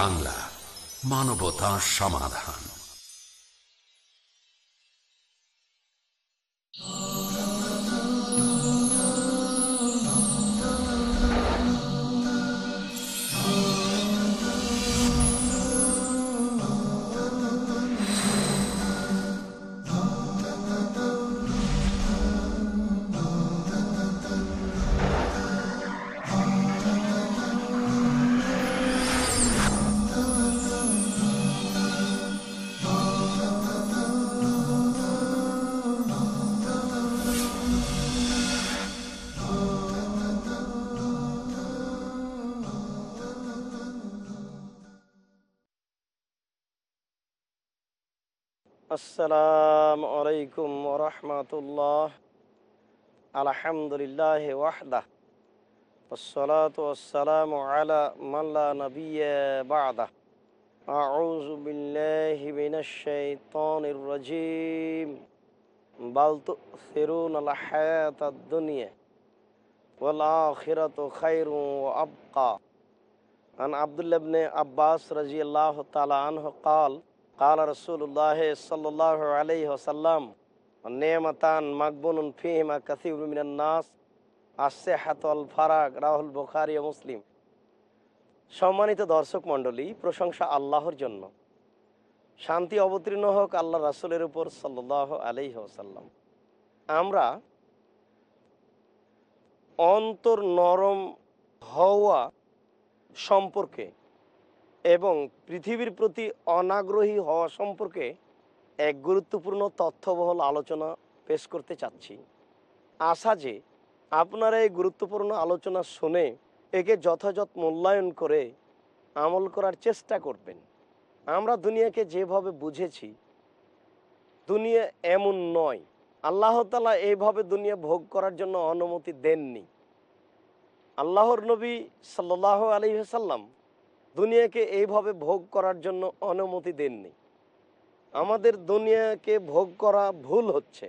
বাংলা মানবতা সমাধান। আসসালামু আলাইকুম ওরহমতুল্লাহ আলহামদুলিল্লাহ ওয়াহদা والصلاة والسلام على من لا نبي بعده أعوذ بالله من الشيطان الرجيم بل تؤثرون الحياة الدنيا والآخرة خير وأبقى عن عبد الله بن عباس رضي الله تعالى عنه قال قال رسول الله صلى الله عليه وسلم نعمتان مقبون فيهما كثير من الناس الصحة والفراغ রাহুল বুখারী ও মুসলিম সম্মানিত দর্শক মণ্ডলী প্রশংসা আল্লাহর জন্য শান্তি অবতীর্ণ হোক আল্লাহ রাসুলের উপর সাল্লাহ আলাইহি ওসাল্লাম আমরা অন্তর নরম হওয়া সম্পর্কে এবং পৃথিবীর প্রতি অনাগ্রহী হওয়া সম্পর্কে এক গুরুত্বপূর্ণ তথ্যবহল আলোচনা পেশ করতে চাচ্ছি। আশা যে আপনারা এই গুরুত্বপূর্ণ আলোচনা শুনে একে যথাযথ মূল্যায়ন করে আমল করার চেষ্টা করবেন। আমরা দুনিয়াকে যেভাবে বুঝেছি, দুনিয়া এমন নয়। আল্লাহ তালা এইভাবে দুনিয়া ভোগ করার জন্য অনুমতি দেননি। আল্লাহর নবী সাল্লাহ আলী সাল্লাম দুনিয়াকে এইভাবে ভোগ করার জন্য অনুমতি দেননি। আমাদের দুনিয়াকে ভোগ করা ভুল হচ্ছে।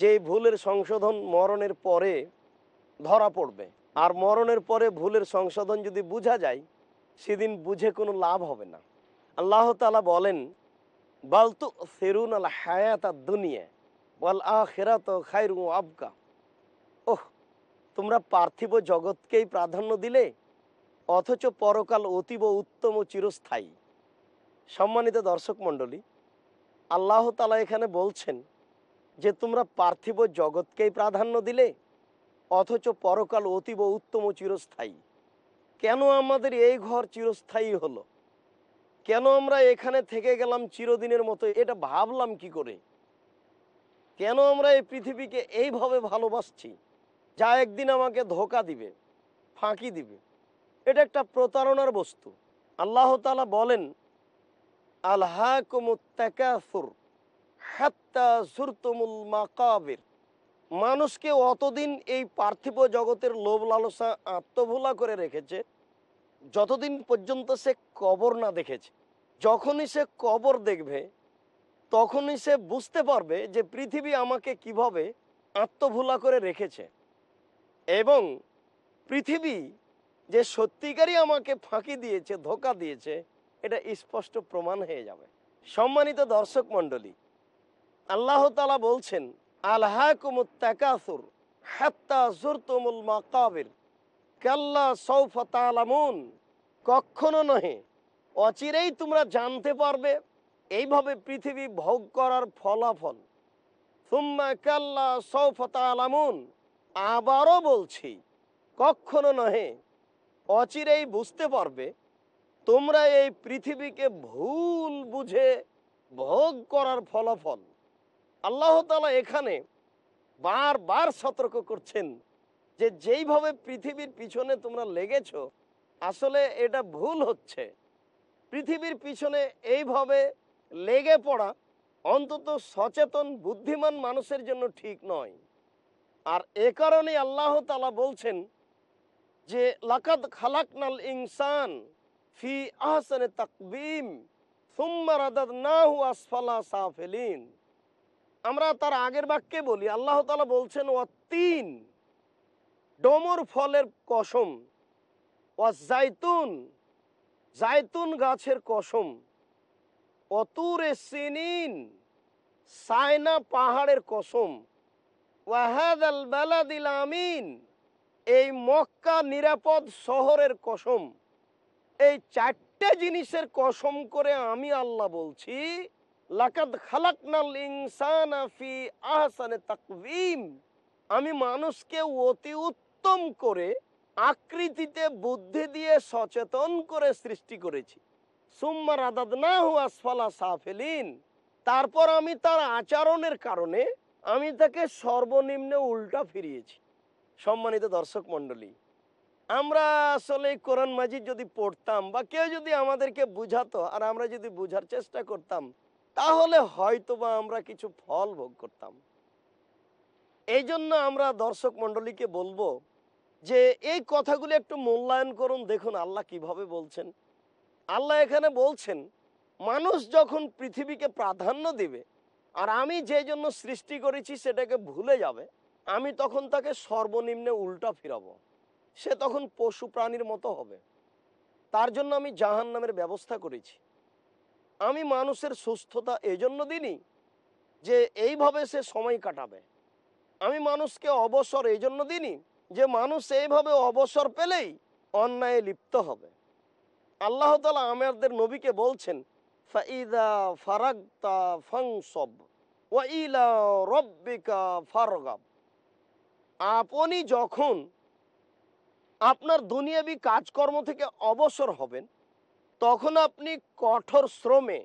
যে ভুলের সংশোধন মরণের পরে ধরা পড়বে, আর মরণের পরে ভুলের সংশোধন যদি বোঝা যায়, সেদিন বুঝে কোনো লাভ হবে না। আল্লাহ তালা বলেন বালতু ফেরুন আল হায়াত দুনিয়া বল আখেরাত খাইরু আবকা। ওহ, তোমরা পার্থিব জগৎকেই প্রাধান্য দিলে? অথচ পরকাল অতীব উত্তম ও চিরস্থায়ী। সম্মানিত দর্শক মণ্ডলী, আল্লাহ তালা এখানে বলছেন যে, তোমরা পার্থিব জগৎকেই প্রাধান্য দিলে, অথচ পরকাল অতীব উত্তম ও চিরস্থায়ী। কেন আমাদের এই ঘর চিরস্থায়ী হলো? কেন আমরা এখানে থেকে গেলাম চিরদিনের মতো? এটা ভাবলাম কি করে? কেন আমরা এই পৃথিবীকে এইভাবে ভালোবাসছি? যা একদিন আমাকে ধোকা দিবে, ফাঁকি দিবে। এটা একটা প্রতারণার বস্তু। আল্লাহ তালা বলেন হাত্তা সুরতমুল মানুষকে অতদিন এই পার্থিব জগতের লোভ লালসা আত্মভোলা করে রেখেছে, যতদিন পর্যন্ত সে কবর না দেখেছে। যখনই সে কবর দেখবে, তখনই সে বুঝতে পারবে যে পৃথিবী আমাকে কীভাবে আত্মভোলা করে রেখেছে। এবং পৃথিবী যে সত্যিকারই আমাকে ফাঁকি দিয়েছে, ধোকা দিয়েছে, এটা স্পষ্ট প্রমাণ হয়ে যাবে। সম্মানিত দর্শক মণ্ডলী, আল্লাহ তালা বলছেন মাকাবির, কাল্লা কখনো নহে, অচিরেই তোমরা জানতে পারবে, এইভাবে পৃথিবী ভোগ করার ফলাফল। সুম্মা কাল্লা সৌফা তালামুন আবারও বলছি, কখনো নহে অচিরেই বুঝতে পারবে, তোমরা এই পৃথিবীকে ভুল বুঝে ভোগ করার ফলাফল। আল্লাহ তালা এখানে বারবার সতর্ক করছেন যে যেইভাবে পৃথিবীর পিছনে তোমরা লেগেছ, আসলে এটা ভুল হচ্ছে। পৃথিবীর পিছনে এইভাবে লেগে পড়া অন্তত সচেতন, বুদ্ধিমান মানুষের জন্য ঠিক নয়। আর এ কারণে আল্লাহ তালা বলছেন যে লাকাদ খালাকনাল ইনসান ফি আহসানে তাকবিম আমরা তার আগের বাক্যে বলি, আল্লাহ তাআলা বলছেন ও তিন, ডমর ফলের কসম ও জাইতুন জাইতুন গাছের কসম অতুরে সিনিন, সায়না পাহাড়ের কসম ওয়াহাদাল বালাদিল আমিন। এই মক্কা নিরাপদ শহরের কসম, এই চারটে জিনিসের কসম করে আমি আল্লাহ বলছি আমি মানুষকে অতি উত্তম করে আকৃতিতে বুদ্ধি দিয়ে সচেতন করে সৃষ্টি করেছি। সুম্মা রাদাদনাহু আসফালা সাফিলিন। তারপর আমি তার আচরণের কারণে আমি তাকে সর্বনিম্নে উল্টা ফিরিয়েছি। সম্মানিত দর্শক মণ্ডলী, আমরা আসলে কোরআন মাজিদ যদি পড়তাম বা কেউ যদি আমাদেরকে বুঝাতো আর আমরা যদি বুঝার চেষ্টা করতাম, তাহলে হয়তো বা আমরা কিছু ফল ভোগ করতাম। এই জন্য আমরা দর্শক মণ্ডলীকে বলব যে এই কথাগুলো একটু মূল্যায়ন করুন, দেখুন আল্লাহ কীভাবে বলছেন। আল্লাহ এখানে বলছেন, মানুষ যখন পৃথিবীকে প্রাধান্য দিবে আর আমি যে জন্য সৃষ্টি করেছি সেটাকে ভুলে যাবে আমি তখন তাকে সর্বনিম্নে উল্টা ফিরাবো। সে তখন পশু প্রাণীর মতো হবে। তার জন্য আমি জাহান নামের ব্যবস্থা করেছি। আমি মানুষের সুস্থতা এজন্য দিনই যে এইভাবে সে সময় কাটাবে। আমি মানুষকে অবসর এই জন্য দিনই যে মানুষ এইভাবে অবসর পেলেই অন্যায়ে লিপ্ত হবে। আল্লাহ তালা আমাদের নবীকে বলছেন, ফাইদা ফারাগতা ফাংসব ওয়াইলা রব্বিকা ফারগাব। আপনি যখন আপনার দুনিয়াবি কাজকর্ম থেকে অবসর হবেন, তখন আপনি কঠোর শ্রমে,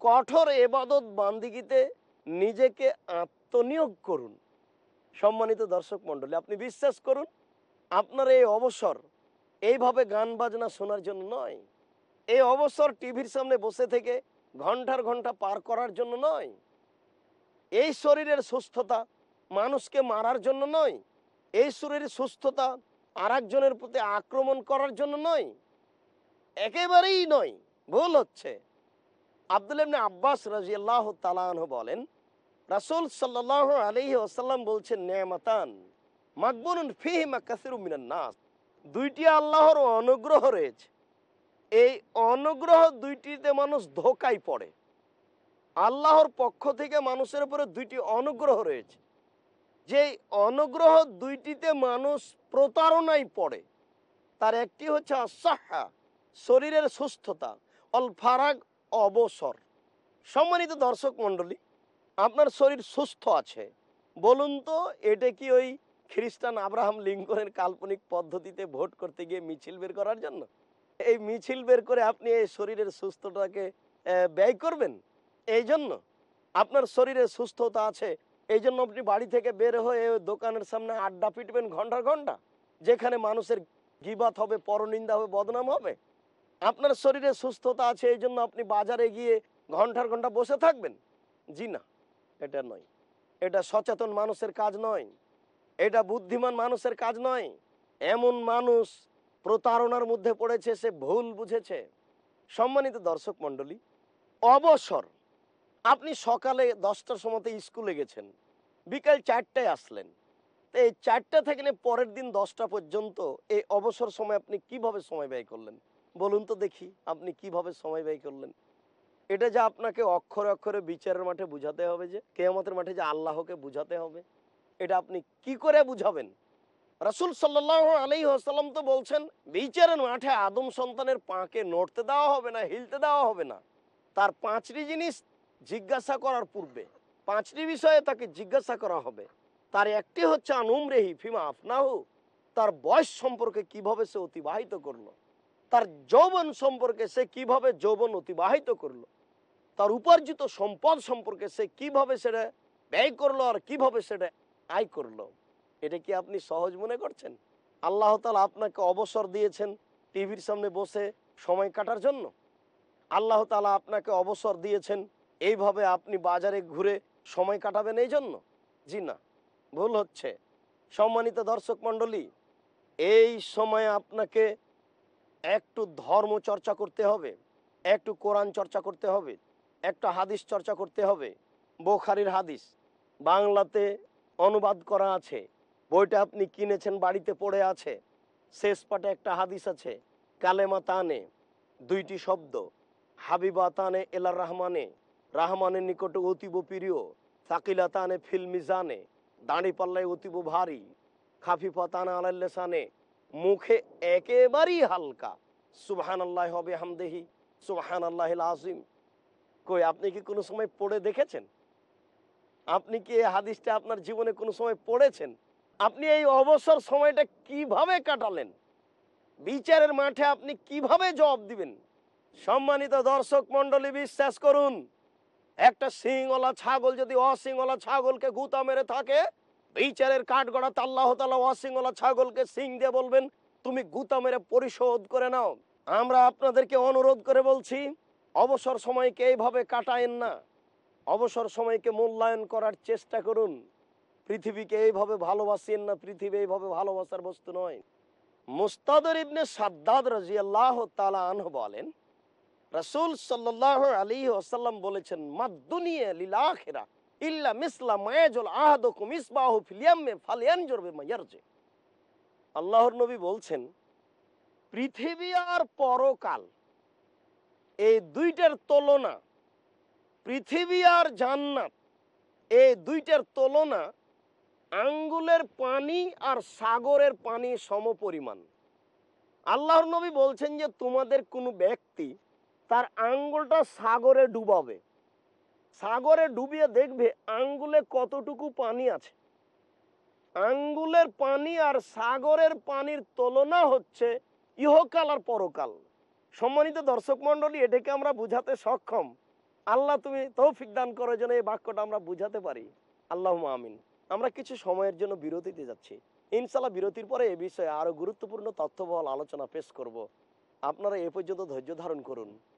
কঠোর এবাদত বান্দিগিতে নিজেকে আত্মনিয়োগ করুন। সম্মানিত দর্শক মণ্ডলী, আপনি বিশ্বাস করুন, আপনার এই অবসর এইভাবে গান বাজনা শোনার জন্য নয়। এই অবসর টিভির সামনে বসে থেকে ঘণ্টার ঘণ্টা পার করার জন্য নয়। এই শরীরের সুস্থতা মানুষকে মারার জন্য নয়, এই শরীরের সুস্থতা আর একজনের প্রতি আক্রমণ করার জন্য নয়, একেবারেই নয়, ভুল হচ্ছে। আব্দুল ইবনে আব্বাস রাজিয়াল্লাহ তালাহ বলেন, রাসূল সাল্লাহ আলাইহি আসাল্লাম বলছেন নেমাতান মাকবুনুন ফিহিমা কাসিরু নাস। দুইটি আল্লাহর অনুগ্রহ রয়েছে। এই অনুগ্রহ দুইটিতে মানুষ ধোকায় পড়ে। আল্লাহর পক্ষ থেকে মানুষের উপরে দুইটি অনুগ্রহ রয়েছে। যে অনুগ্রহ দুইটিতে মানুষ প্রতারণায় পড়ে, তার একটি হচ্ছে আসাহা শরীরের সুস্থতা, অল ফারাগ অবসর। সম্মানিত দর্শক মণ্ডলী, আপনার শরীর সুস্থ আছে। বলুন তো, এটা কি ওই খ্রিস্টান আব্রাহাম লিঙ্কনের কাল্পনিক পদ্ধতিতে ভোট করতে গিয়ে মিছিল বের করার জন্য? এই মিছিল বের করে আপনি এই শরীরের সুস্থতাকে ব্যয় করবেন? এই জন্য আপনার শরীরে সুস্থতা আছে এই জন্য আপনি বাড়ি থেকে বের হয়ে দোকানের সামনে আড্ডা পিটবেন ঘণ্টার ঘণ্টা, যেখানে মানুষের গিবাত হবে, পরনিন্দা হবে, বদনাম হবে। আপনার শরীরে সুস্থতা আছে এই জন্য আপনি বাজারে গিয়ে ঘণ্টার ঘণ্টা বসে থাকবেন। জি না, এটা নয়। এটা সচেতন মানুষের কাজ নয়। এটা বুদ্ধিমান মানুষের কাজ নয়। এমন মানুষ প্রতারণার মধ্যে পড়েছে, সে ভুল বুঝেছে। সম্মানিত দর্শক মণ্ডলী, অবসর। আপনি সকালে দশটার সময়তে স্কুলে গেছেন, বিকাল চারটায় আসলেন। তো এই চারটা থেকে পরের দিন দশটা পর্যন্ত এই অবসর সময় আপনি কীভাবে সময় ব্যয় করলেন? বলুন তো দেখি আপনি কীভাবে সময় ব্যয় করলেন? এটা যে আপনাকে অক্ষরে অক্ষরে বিচারের মাঠে বুঝাতে হবে যে, কেয়ামতের মাঠে যে আল্লাহকে বুঝাতে হবে, এটা আপনি কি করে বুঝাবেন? রাসুল সাল্লাহ আলী আসাল্লাম তো বলছেন, বিচারের মাঠে আদম সন্তানের পাকে নড়তে দেওয়া হবে না, হিলতে দেওয়া হবে না। তার পাঁচটি জিনিস জিজ্ঞাসা করার পূর্বে পাঁচটি বিষয়ে তাকে জিজ্ঞাসা করা হবে। তার একটি হচ্ছে আনুম রেহি ফিমা আফনাহু। তার বয়স সম্পর্কে কীভাবে সে অতিবাহিত করল? তার যৌবন সম্পর্কে সে কীভাবে যৌবন অতিবাহিত করল? তার উপার্জিত সম্পদ সম্পর্কে সে কীভাবে সেটা ব্যয় করল আর কীভাবে সেটা আয় করল? এটা কি আপনি সহজ মনে করছেন? আল্লাহ তালা আপনাকে অবসর দিয়েছেন টিভির সামনে বসে সময় কাটার জন্য? আল্লাহ তালা আপনাকে অবসর দিয়েছেন এইভাবে আপনি বাজারে ঘুরে সময় কাটাবেন এই জন্য? জি না, ভুল হচ্ছে। সম্মানিত দর্শক মণ্ডলী, এই সময় আপনাকে একটু ধর্ম চর্চা করতে হবে, একটু কোরআন চর্চা করতে হবে, একটা হাদিস চর্চা করতে হবে, বোখারির হাদিস, বাংলাতে অনুবাদ করা আছে, বইটা আপনি কিনেছেন, বাড়িতে পড়ে আছে, শেষ পাটে একটা হাদিস আছে, কালেমা তানে, দুইটি শব্দ, হাবিবা তানে, এলার রহমানে রহমানের নিকটে অতীব প্রিয় সাকিলা তানে ফিল মিজানে দাঁড়ি পাল্লায় অতীব ভারী খাফিফা তানা আলাল্লেসানে মুখে একেবারেই হালকা সুবহান আল্লাহ হবে হামদেহি সুবহান আল্লাহ আজিম কই আপনি কি কোনো সময় পড়ে দেখেছেন আপনি কি এই হাদিসটা আপনার জীবনে কোনো সময় পড়েছেন আপনি এই অবসর সময়টা কীভাবে কাটালেন বিচারের মাঠে আপনি কীভাবে জবাব দিবেন সম্মানিত দর্শক মন্ডলী বিশ্বাস করুন একটা সিংওয়ালা ছাগল যদি অসিংওয়ালা ছাগলকে গুতা মেরে থাকে, বিচারের কাঠগড়াতে আল্লাহ তালা অসিংওয়ালা ছাগলকে সিং দিয়ে বলবেন, তুমি গুতা মেরে পরিশোধ করে নাও। আমরা আপনাদেরকে অনুরোধ করে বলছি, অবসর সময়কে এইভাবে কাটায়েন না। অবসর সময়কে মূল্যায়ন করার চেষ্টা করুন। পৃথিবীকে এইভাবে ভালোবাসেন না, পৃথিবী এইভাবে ভালোবাসার বস্তু নয়। মুস্তাদর ইবনে সাদ্দাদ রাজিয়াল্লাহ তালা আনহ বলেন রাসূল সাল্লাহ আলী ওসাল্লাম বলেছেন মাদ্দুনিয়া লিল আখিরা ইল্লা মিসলা মায়াজুল আহাদুকুম ইসবাহু ফিল ইয়াম্মি ফালয়ানজুর বিমা ইয়ারজি। আল্লাহর নবী বলছেন, পৃথিবী আর পরকাল, এই দুইটার তুলনা, পৃথিবী আর জান্নাত, এই দুইটার তুলনা আঙ্গুলের পানি আর সাগরের পানি সমপরিমাণ। আল্লাহর নবী বলছেন যে, তোমাদের কোনো ব্যক্তি তার আঙ্গুলটা সাগরে ডুবাবে। সাগরে ডুবিয়ে দেখবে আঙ্গুলে কতটুকু পানি আছে। আঙ্গুলের পানি আর সাগরের পানির তুলনা হচ্ছে ইহকাল আর পরকাল। সম্মানিত দর্শক মন্ডলী এটাকে আমরা বুঝাতে সক্ষম। আল্লাহ তুমি তৌফিক দান করার জন্য এই বাক্যটা আমরা বুঝাতে পারি। আল্লাহ আমিন। আমরা কিছু সময়ের জন্য বিরতিতে যাচ্ছি। ইনশাল্লাহ বিরতির পরে এ বিষয়ে আরও গুরুত্বপূর্ণ তথ্যবহল আলোচনা পেশ করব। আপনারা এ পর্যন্ত ধৈর্য ধারণ করুন।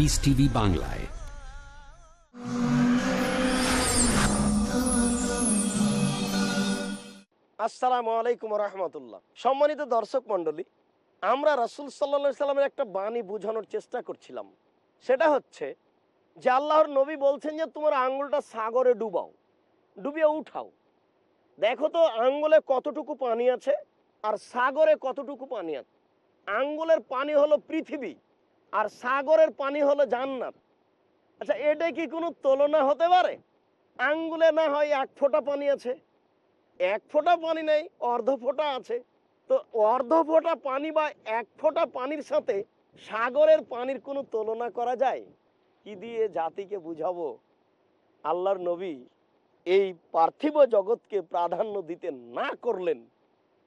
পিস টিভি বাংলায় আসসালামু আলাইকুম রহমতুল্লাহ। সম্মানিত দর্শক মণ্ডলী, আমরা রাসুল সাল্লা সাল্লামের একটা বাণী বোঝানোর চেষ্টা করছিলাম। সেটা হচ্ছে যে আল্লাহর নবী বলছেন যে তোমার আঙ্গুলটা সাগরে ডুবাও, ডুবিয়ে উঠাও। দেখো তো আঙ্গুলে কতটুকু পানি আছে আর সাগরে কতটুকু পানি আছে। আঙ্গুলের পানি হলো পৃথিবী। আর সাগরের পানি হলো জান্নাত। আচ্ছা এটা কি কোনো তুলনা হতে পারে? আঙ্গুলে না হয় এক ফোঁটা পানি আছে? এক ফোঁটা পানি নেই, অর্ধ ফোঁটা আছে। তো অর্ধ ফোঁটা পানি বা এক ফোঁটা পানির সাথে সাগরের পানির কোনো তুলনা করা যায়? কি দিয়ে জাতিকে বুঝাবো? আল্লাহর নবী এই পার্থিব জগৎকে প্রাধান্য দিতে না করলেন,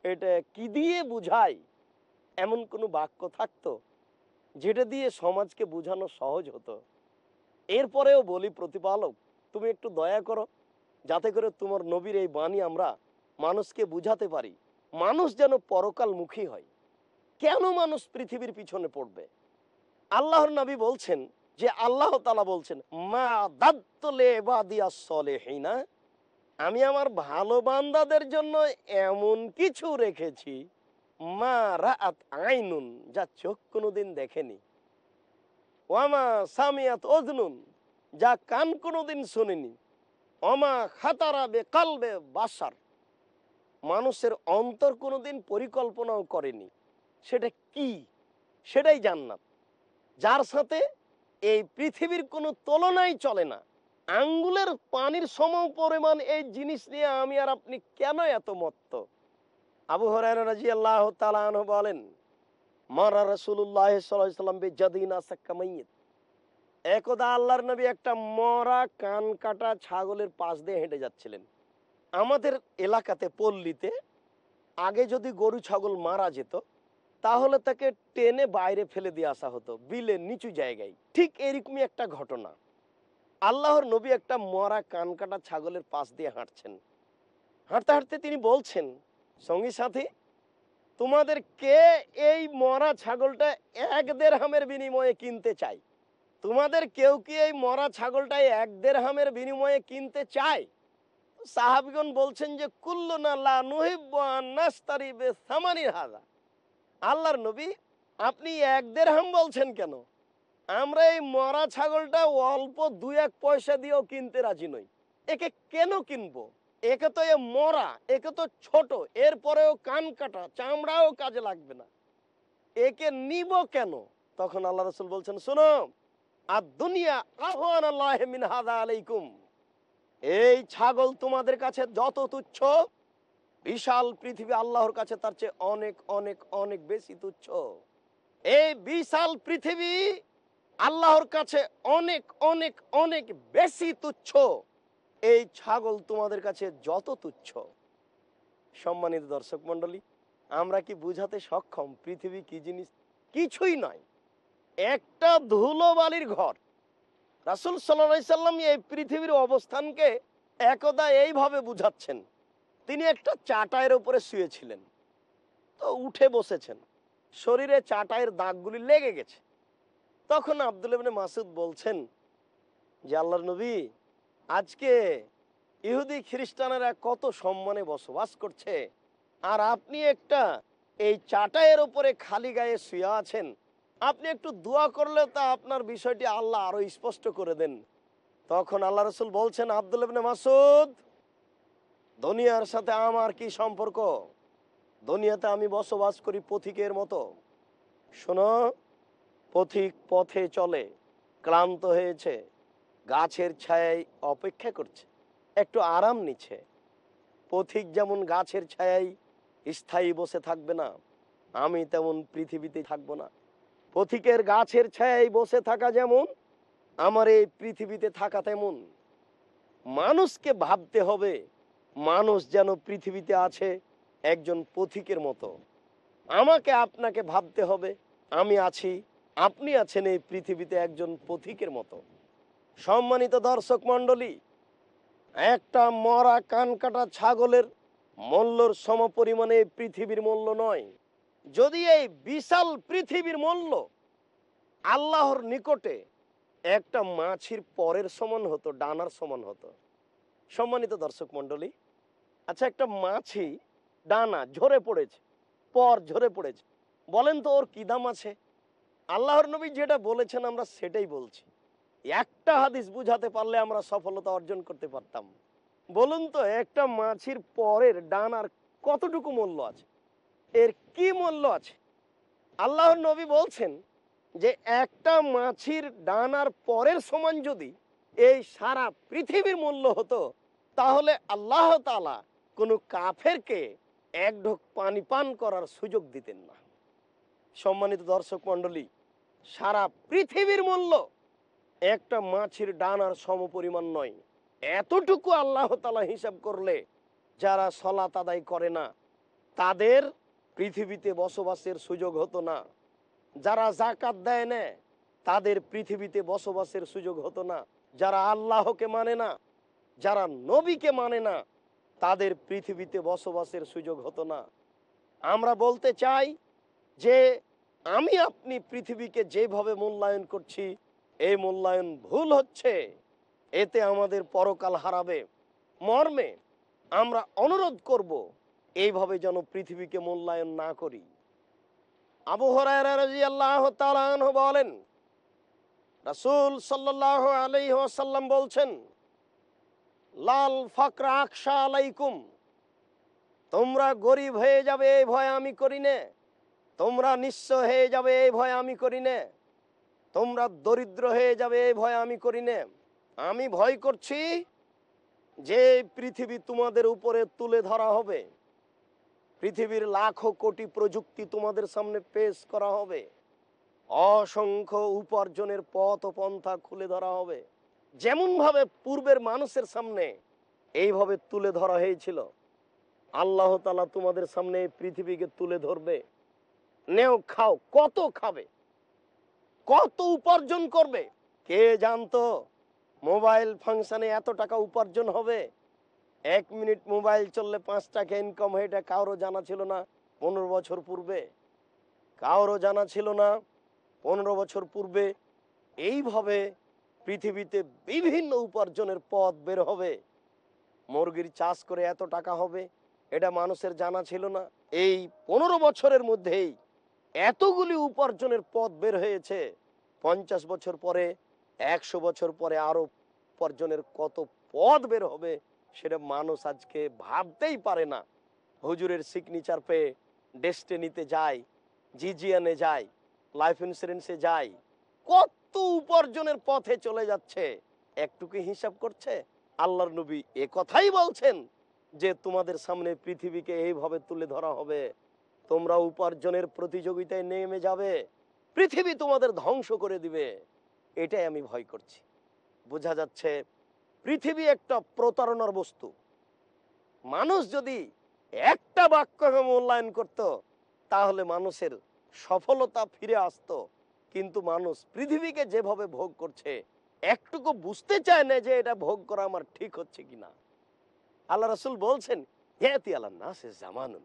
এটা কি দিয়ে বুঝায়? এমন কোনো বাক্য থাকতো? যেটা দিয়ে সমাজকে বোঝানো সহজ হতো। এরপরেও বলি প্রতিপালক, তুমি একটু দয়া করো, যাতে করে তোমার নবীর এই বাণী আমরা মানুষকে বুঝাতে পারি। মানুষ যেন পরকালমুখী হয়। কেন মানুষ পৃথিবীর পিছনে পড়বে? আল্লাহর নবী বলছেন যে, আল্লাহ তালা বলছেন, মা দাত্তলে আমি আমার ভালো বান্দাদের জন্য এমন কিছু রেখেছি মা রাত আইনুন, যা চোখ কোনোদিন দেখেনি। ওয়ামা সামিয়াত অজনুন যা কান কোনোদিন শোনেনি। অমা খাতারা বে কালবে বাসার, মানুষের অন্তর কোনোদিন পরিকল্পনাও করেনি। সেটা কি? সেটাই জান্নাত। যার সাথে এই পৃথিবীর কোনো তুলনাই চলে না। আঙ্গুলের পানির সম পরিমাণ এই জিনিস নিয়ে আমি আর আপনি কেন এত মত্ত? আবু হরাই রাজি আল্লাহ তালান বলেন, মারা রসুল্লাহ সাল্লাম বেজাদিনা সাক্কামাইয়ত একদা আল্লাহর নবী একটা মরা কান কাটা ছাগলের পাশ দিয়ে হেঁটে যাচ্ছিলেন। আমাদের এলাকাতে পল্লীতে আগে যদি গরু ছাগল মারা যেত, তাহলে তাকে টেনে বাইরে ফেলে দিয়ে আসা হতো, বিলের নিচু জায়গায়। ঠিক এরকমই একটা ঘটনা। আল্লাহর নবী একটা মরা কান কাটা ছাগলের পাশ দিয়ে হাঁটছেন। হাঁটতে হাঁটতে তিনি বলছেন সঙ্গী সাথী, তোমাদের কে এই মরা ছাগলটা এক দেড়হামের বিনিময়ে কিনতে চাই তোমাদের কেউ কি এই মরা ছাগলটাই এক দেড়হামের বিনিময়ে কিনতে চায়? সাহাবিগণ বলছেন যে, কুল্লু না লা হাজা আল্লাহর নবী, আপনি এক দেড়হাম বলছেন কেন? আমরা এই মরা ছাগলটা অল্প দু এক পয়সা দিয়েও কিনতে রাজি নই। একে কেন কিনবো? একে তো এ মরা, একে তো ছোট, এরপরেও কান কাটা, চামড়াও কাজে লাগবে না। একে নিব কেন? তখন আল্লাহ রসুল বলছেন, শোনো আর দুনিয়া আহ্বান আল্লাহ মিন হাদা আলাইকুম। এই ছাগল তোমাদের কাছে যত তুচ্ছ, বিশাল পৃথিবী আল্লাহর কাছে তার চেয়ে অনেক অনেক অনেক বেশি তুচ্ছ। এই বিশাল পৃথিবী আল্লাহর কাছে অনেক অনেক অনেক বেশি তুচ্ছ। এই ছাগল তোমাদের কাছে যত তুচ্ছ। সম্মানিত দর্শক মন্ডলী আমরা কি বুঝাতে সক্ষম? পৃথিবী কি জিনিস? কিছুই নয়। একটা ধুলো বালির ঘর। রাসুল সাল্লাম এই পৃথিবীর অবস্থানকে একদা এইভাবে বুঝাচ্ছেন। তিনি একটা চাটায়ের উপরে শুয়েছিলেন। তো উঠে বসেছেন। শরীরে চাটায়ের দাগগুলি লেগে গেছে। তখন আব্দুল মাসুদ বলছেন, যে আল্লাহর নবী আজকে ইহুদি খ্রিস্টানেরা কত সম্মানে বসবাস করছে, আর আপনি একটা এই চাটায়ের উপরে খালি গায়ে শুয়ে আছেন, আপনি একটু দোয়া করলে তা আপনার বিষয়টি আল্লাহ আরও স্পষ্ট করে দেন। তখন আল্লাহ রসুল বলছেন, আব্দুল মাসুদ দুনিয়ার সাথে আমার কি সম্পর্ক? দুনিয়াতে আমি বসবাস করি পথিকের মতো। শোনো, পথিক পথে চলে, ক্লান্ত হয়েছে গাছের ছায়ায় অপেক্ষা করছে। একটু আরাম নিচ্ছে। পথিক যেমন গাছের ছায়ায় স্থায়ী বসে থাকবে না, আমি তেমন পৃথিবীতে থাকব না। পথিকের গাছের ছায়ায় বসে থাকা যেমন, আমার এই পৃথিবীতে থাকা তেমন। মানুষকে ভাবতে হবে, মানুষ যেন পৃথিবীতে আছে একজন পথিকের মতো। আমাকে আপনাকে ভাবতে হবে, আমি আছি, আপনি আছেন এই পৃথিবীতে একজন পথিকের মতো। সম্মানিত দর্শক মণ্ডলী, একটা মরা কান কাটা ছাগলের মূল্যর সমপরিমাণে পৃথিবীর মূল্য নয়। যদি এই বিশাল পৃথিবীর মূল্য আল্লাহর নিকটে একটা মাছির পরের সমান হতো, ডানার সমান হতো। সম্মানিত দর্শক মণ্ডলী আচ্ছা একটা মাছি ডানা ঝরে পড়েছে, পর ঝরে পড়েছে, বলেন তো ওর কি দাম আছে? আল্লাহর নবী যেটা বলেছেন আমরা সেটাই বলছি। একটা হাদিস বুঝাতে পারলে আমরা সফলতা অর্জন করতে পারতাম। বলুন তো, একটা মাছির পরের ডানার কতটুকু মূল্য আছে? এর কি মূল্য আছে? আল্লাহর নবী বলছেন যে, একটা মাছির ডানার পরের সমান যদি এই সারা পৃথিবীর মূল্য হতো, তাহলে আল্লাহ তালা কোনো কাফেরকে এক ঢোক পানি পান করার সুযোগ দিতেন না। সম্মানিত দর্শক মণ্ডলী, সারা পৃথিবীর মূল্য একটা মাছির ডানার সমপরিমাণ নয়। এতটুকু আল্লাহ তালা হিসাব করলে যারা সলাত আদায় করে না, তাদের পৃথিবীতে বসবাসের সুযোগ হতো না। যারা জাকাত দেয় না, তাদের পৃথিবীতে বসবাসের সুযোগ হতো না। যারা আল্লাহকে মানে না, যারা নবীকে মানে না, তাদের পৃথিবীতে বসবাসের সুযোগ হতো না। আমরা বলতে চাই যে, আমি আপনি পৃথিবীকে যেভাবে মূল্যায়ন করছি এই মূল্যায়ন ভুল হচ্ছে। এতে আমাদের পরকাল হারাবে। মর্মে আমরা অনুরোধ করব, এইভাবে যেন পৃথিবীকে মূল্যায়ন না করি। আবু রাদিয়াল্লাহু বলেন, রাসূল আলাইহি ওয়াসাল্লাম বলছেন, লাল ফাকরা আকশা আলাইকুম। তোমরা গরিব হয়ে যাবে, এই ভয় আমি করি নে। তোমরা নিঃস্ব হয়ে যাবে, এই ভয় আমি করি নে। তোমরা দরিদ্র হয়ে যাবে, এই ভয় আমি করি নে। আমি ভয় করছি যে পৃথিবী তোমাদের উপরে তুলে ধরা হবে। পৃথিবীর লাখো কোটি প্রযুক্তি তোমাদের সামনে পেশ করা হবে। অসংখ্য উপার্জনের পথ পন্থা খুলে ধরা হবে। যেমন ভাবে পূর্বের মানুষের সামনে এইভাবে তুলে ধরা হয়েছিল। আল্লাহ তালা তোমাদের সামনে পৃথিবীকে তুলে ধরবে। নেও, খাও, কত খাবে? কত উপার্জন করবে? কে জানতো মোবাইল ফাংশনে এত টাকা উপার্জন হবে? এক মিনিট মোবাইল চললে পাঁচ টাকা ইনকাম হয়, এটা কারও জানা ছিল না পনেরো বছর পূর্বে। কারও জানা ছিল না পনেরো বছর পূর্বে। এইভাবে পৃথিবীতে বিভিন্ন উপার্জনের পথ বের হবে। মুরগির চাষ করে এত টাকা হবে, এটা মানুষের জানা ছিল না। এই পনেরো বছরের মধ্যেই এতগুলি উপার্জনের পথ বের হয়েছে। পঞ্চাশ বছর পরে, একশো বছর পরে আরও উপার্জনের কত পথ বের হবে সেটা মানুষ আজকে ভাবতেই পারে না। হুজুরের সিগনেচার পেয়ে ডেস্টিনিতে যায় জিজিয়ানে যায় লাইফ ইন্স্যুরেন্সে যায়, কত উপার্জনের পথে চলে যাচ্ছে। একটুকু হিসাব করছে, আল্লাহর নবী কথাই বলছেন যে তোমাদের সামনে পৃথিবীকে এইভাবে তুলে ধরা হবে। তোমরা উপার্জনের প্রতিযোগিতায় নেমে যাবে। পৃথিবী তোমাদের ধ্বংস করে দিবে। এটাই আমি ভয় করছি। বোঝা যাচ্ছে, পৃথিবী একটা প্রতারণার বস্তু। মানুষ যদি একটা বাক্যকে মূল্যায়ন করত, তাহলে মানুষের সফলতা ফিরে আসতো। কিন্তু মানুষ পৃথিবীকে যেভাবে ভোগ করছে, একটুকু বুঝতে চায় না যে এটা ভোগ করা আমার ঠিক হচ্ছে কিনা। আল্লাহ রসুল বলছেন ইয়াতি আলা নাস জামানুন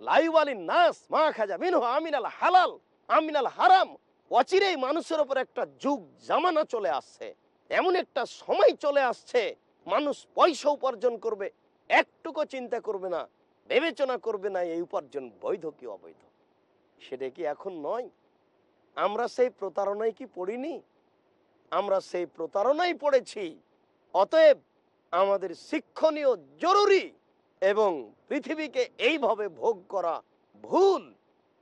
লাইওয়ালিন নাস মা খাজা মিনহু আমিনাল হালাল, আমিনাল হারাম। অচিরেই মানুষের উপর একটা যুগ, জামানা চলে আসছে। এমন একটা সময় চলে আসছে, মানুষ পয়সা উপার্জন করবে, একটুকু চিন্তা করবে না, বিবেচনা করবে না এই উপার্জন বৈধ কি অবৈধ? সেটা কি এখন নয়? আমরা সেই প্রতারণায় কি পড়িনি? আমরা সেই প্রতারণায় পড়েছি। অতএব আমাদের শিক্ষণীয় জরুরি এবং পৃথিবীকে এইভাবে ভোগ করা ভুল,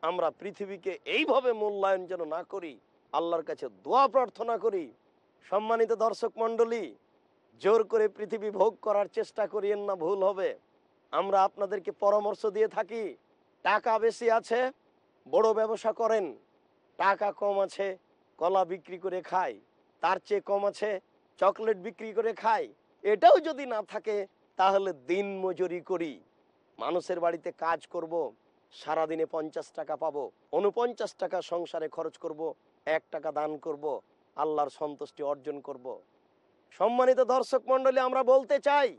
আমরা পৃথিবীকে এইভাবে মূল্যায়ন যেন না করি, আল্লাহর কাছে দোয়া প্রার্থনা করি। সম্মানিত দর্শক মণ্ডলী, জোর করে পৃথিবী ভোগ করার চেষ্টা করিয়েন না, ভুল হবে। আমরা আপনাদেরকে পরামর্শ দিয়ে থাকি, টাকা বেশি আছে, বড় ব্যবসা করেন, টাকা কম আছে, কলা বিক্রি করে খাই, তার চেয়ে কম আছে, চকলেট বিক্রি করে খাই, এটাও যদি না থাকে তাহলে দিন মজুরি করি মানুষের বাড়িতে কাজ করব, সারাদিনে পঞ্চাশ টাকা পাবো উনপঞ্চাশ টাকা সংসারে খরচ করব, এক টাকা দান করব, আল্লাহর সন্তুষ্টি অর্জন করব। সম্মানিত দর্শক মন্ডলী আমরা বলতে চাই,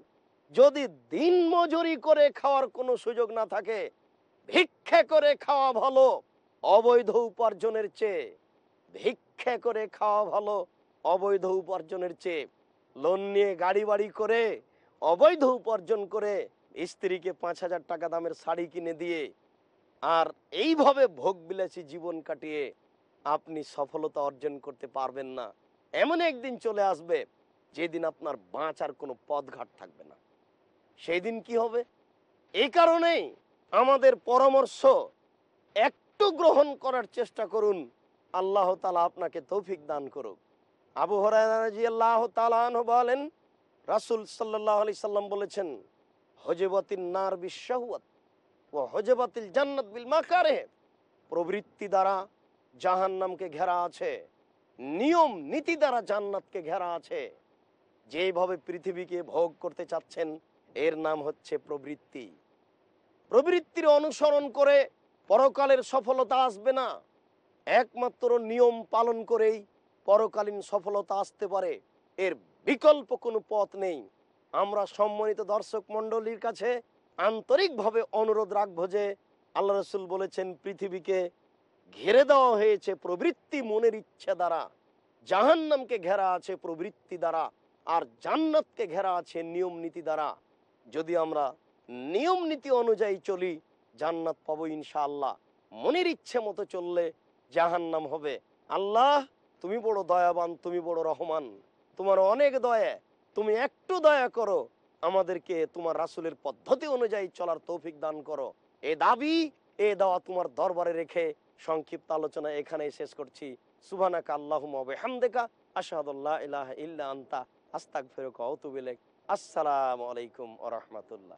যদি দিন মজুরি করে খাওয়ার কোনো সুযোগ না থাকে, ভিক্ষে করে খাওয়া ভালো, অবৈধ উপার্জনের চেয়ে, ভিক্ষে করে খাওয়া ভালো, অবৈধ উপার্জনের চেয়ে, লোন নিয়ে গাড়ি বাড়ি করে অবৈধ উপার্জন করে স্ত্রীকে পাঁচ হাজার টাকা দামের শাড়ি কিনে দিয়ে আর এইভাবে ভোগ বিলাসী জীবন কাটিয়ে আপনি সফলতা অর্জন করতে পারবেন না। এমন একদিন চলে আসবে যেদিন আপনার বাঁচার কোনো পথঘাট থাকবে না। সেই দিন কি হবে? এই কারণেই আমাদের পরামর্শ একটু গ্রহণ করার চেষ্টা করুন। আল্লাহ তালা আপনাকে তৌফিক দান করুক। আবু তালাহ বলেন রাসুল সাল্লাহ আলি সাল্লাম বলেছেন হজেবাতিল নার বিশ্বাহুয়াত ও হজেবাতিল জান্নাত বিল মাকারে প্রবৃত্তি দ্বারা জাহান্নামকে ঘেরা আছে, নিয়ম, নীতি দ্বারা জান্নাতকে ঘেরা আছে। যেভাবে পৃথিবীকে ভোগ করতে চাচ্ছেন, এর নাম হচ্ছে প্রবৃত্তি। প্রবৃত্তির অনুসরণ করে পরকালের সফলতা আসবে না। একমাত্র নিয়ম পালন করেই পরকালীন সফলতা আসতে পারে। এর বিকল্প কোনো পথ নেই। আমরা সম্মানিত দর্শক মণ্ডলীর কাছে আন্তরিকভাবে অনুরোধ রাখব যে আল্লাহ রসুল বলেছেন, পৃথিবীকে ঘিরে দেওয়া হয়েছে প্রবৃত্তি মনের ইচ্ছে দ্বারা। জাহান্নামকে ঘেরা আছে প্রবৃত্তি দ্বারা আর জান্নাতকে ঘেরা আছে নিয়ম নীতি দ্বারা। যদি আমরা নিয়ম নীতি অনুযায়ী চলি, জান্নাত পাবো ইনশাআল্লাহ। মনের ইচ্ছে মতো চললে জাহান্নাম হবে। আল্লাহ, তুমি বড় দয়াবান, তুমি বড় রহমান। তোমার অনেক দয়া, তুমি একটু দয়া করো, আমাদেরকে তোমার রাসুলের পদ্ধতি অনুযায়ী চলার তৌফিক দান করো। এ দাবি, এ দেওয়া তোমার দরবারে রেখে সংক্ষিপ্ত আলোচনা এখানে শেষ করছি। সুবানাকা আল্লাহুম্মা ওয়া বিহামদিকা, আশহাদু আল্লা ইল্লা আনতা, আস্তাগফিরুকা ওয়া আতুবু ইলাইক। আসসালামু আলাইকুম ওয়া রাহমাতুল্লাহ।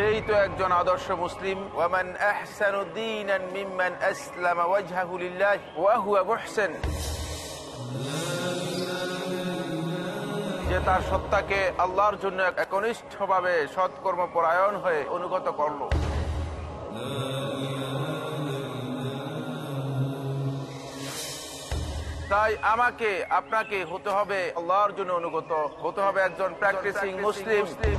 সেই তো একজন আদর্শ মুসলিম। ওয়ামান আহসানু দীনান মিম্মান আসলামা ওয়াজহাহু লিল্লাহি ওয়া হুয়া মুহসিন। যে তার সত্তাকে আল্লাহর জন্য একনিষ্ঠভাবে সৎকর্ম পরায়ণ হয়ে অনুগত করল। তাই আমাকে আপনাকে হতে হবে আল্লাহর জন্য অনুগত হতে হবে একজন প্র্যাকটিসিং মুসলিম মুসলিম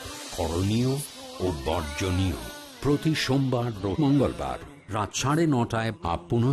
করণীয় ও বর্জনীয়। প্রতি সোমবার মঙ্গলবার রাত সাড়ে নটায় আপন